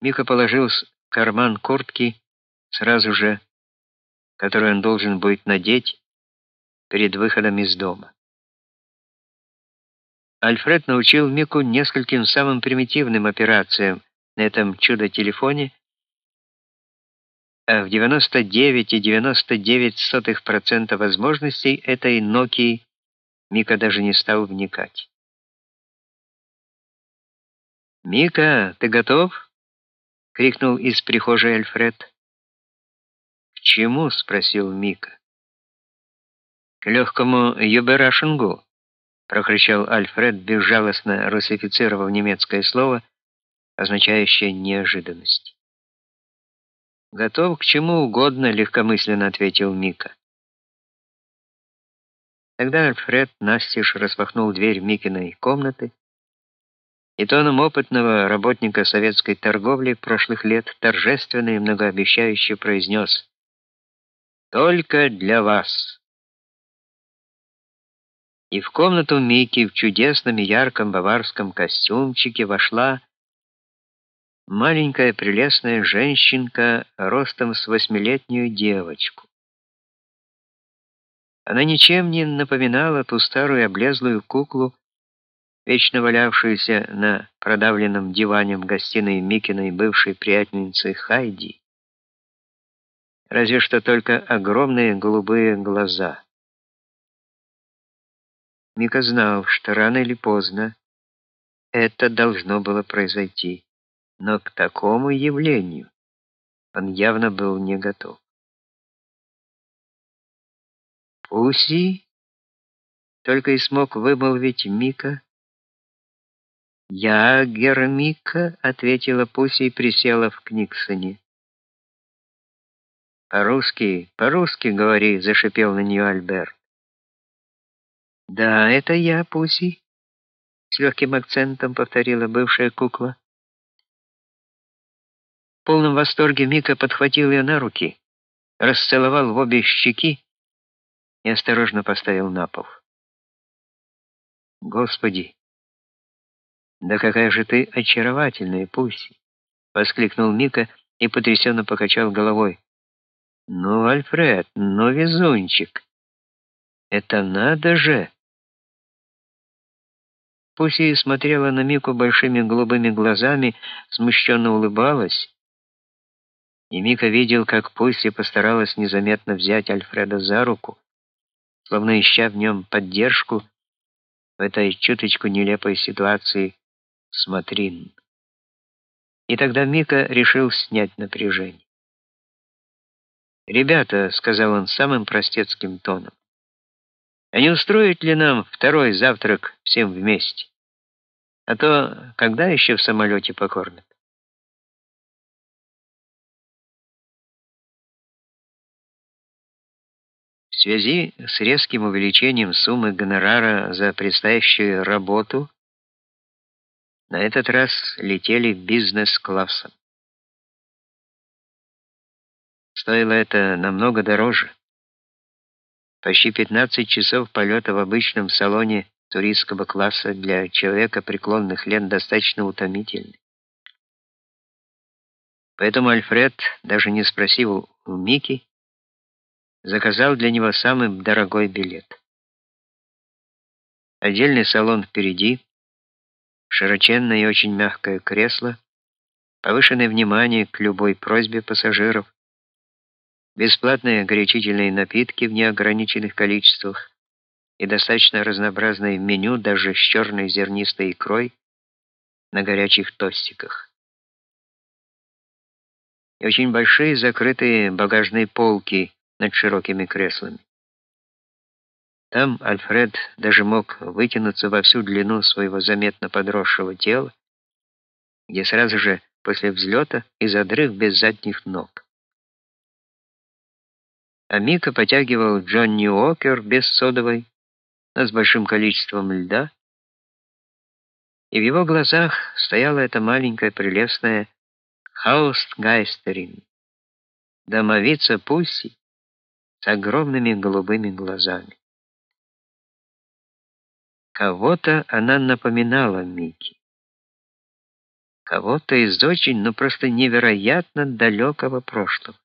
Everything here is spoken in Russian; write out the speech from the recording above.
Мика положил в карман куртки сразу же, который он должен будет надеть перед выходом из дома. Альфред научил Мику нескольким самым примитивным операциям на этом чудо-телефоне, а в 99,99% возможностей этой Nokia Мика даже не стал вникать. «Мика, ты готов?» — крикнул из прихожей Альфред. «К чему?» — спросил Мика. «К легкому юберашингу», — прокричал Альфред, безжалостно русифицировав немецкое слово, означающее неожиданность. «Готов к чему угодно», — легкомысленно ответил Мика. Тогда Альфред настежь распахнул дверь Микиной комнаты и тоном опытного работника советской торговли прошлых лет торжественно и многообещающе произнес «Только для вас». И в комнату Мики в чудесном и ярком баварском костюмчике вошла маленькая прелестная женщинка ростом с восьмилетнюю девочку. Она ничем не напоминала ту старую облезлую куклу, вечно валявшуюся на продавленном диване в гостиной Микиной бывшей приятельницы Хайди. Разве что только огромные голубые глаза. Мика знал, что рано или поздно это должно было произойти, но к такому явлению он явно был не готов. «Пуси?» — только и смог вымолвить Мика, «Я Гермика», — ответила Пуся и присела в Книксоне. «По-русски, по-русски говори», — зашипел на нее Альберт. «Да, это я, Пуси», — с легким акцентом повторила бывшая кукла. В полном восторге Мика подхватил ее на руки, расцеловал в обе щеки и осторожно поставил на пол. «Господи!» «Да какая же ты очаровательная, Пусси!» — воскликнул Мика и потрясенно покачал головой. «Ну, Альфред, ну, везунчик! Это надо же!» Пусси смотрела на Мику большими голубыми глазами, смущенно улыбалась. И Мика видел, как Пусси постаралась незаметно взять Альфреда за руку, словно ища в нем поддержку в этой чуточку нелепой ситуации Смотрин. И тогда Мика решил снять напряжение. «Ребята», — сказал он самым простецким тоном, «а не устроить ли нам второй завтрак всем вместе? А то когда еще в самолете покормят?» В связи с резким увеличением суммы гонорара за предстоящую работу на этот раз летели бизнес-классом. Стоило это намного дороже. Почти 15 часов полета в обычном салоне туристского класса для человека преклонных лет достаточно утомительны. Поэтому Альфред, даже не спросив у Мики, заказал для него самый дорогой билет. Отдельный салон впереди, широченное и очень мягкое кресло, повышенное внимание к любой просьбе пассажиров, бесплатные горячительные напитки в неограниченных количествах и достаточно разнообразное меню даже с черной зернистой икрой на горячих тостиках. И очень большие закрытые багажные полки над широкими креслами. Там Альфред даже мог вытянуться во всю длину своего заметно подросшего тела, где сразу же после взлета и задрых без задних ног. А Мика потягивал Джонни Уокер без содовой, но с большим количеством льда, и в его глазах стояла эта маленькая прелестная Хаустгайстерин, домовица Пусси с огромными голубыми глазами. Кого-то она напоминала Микки. кого-то из очень, ну просто невероятно далекого прошлого.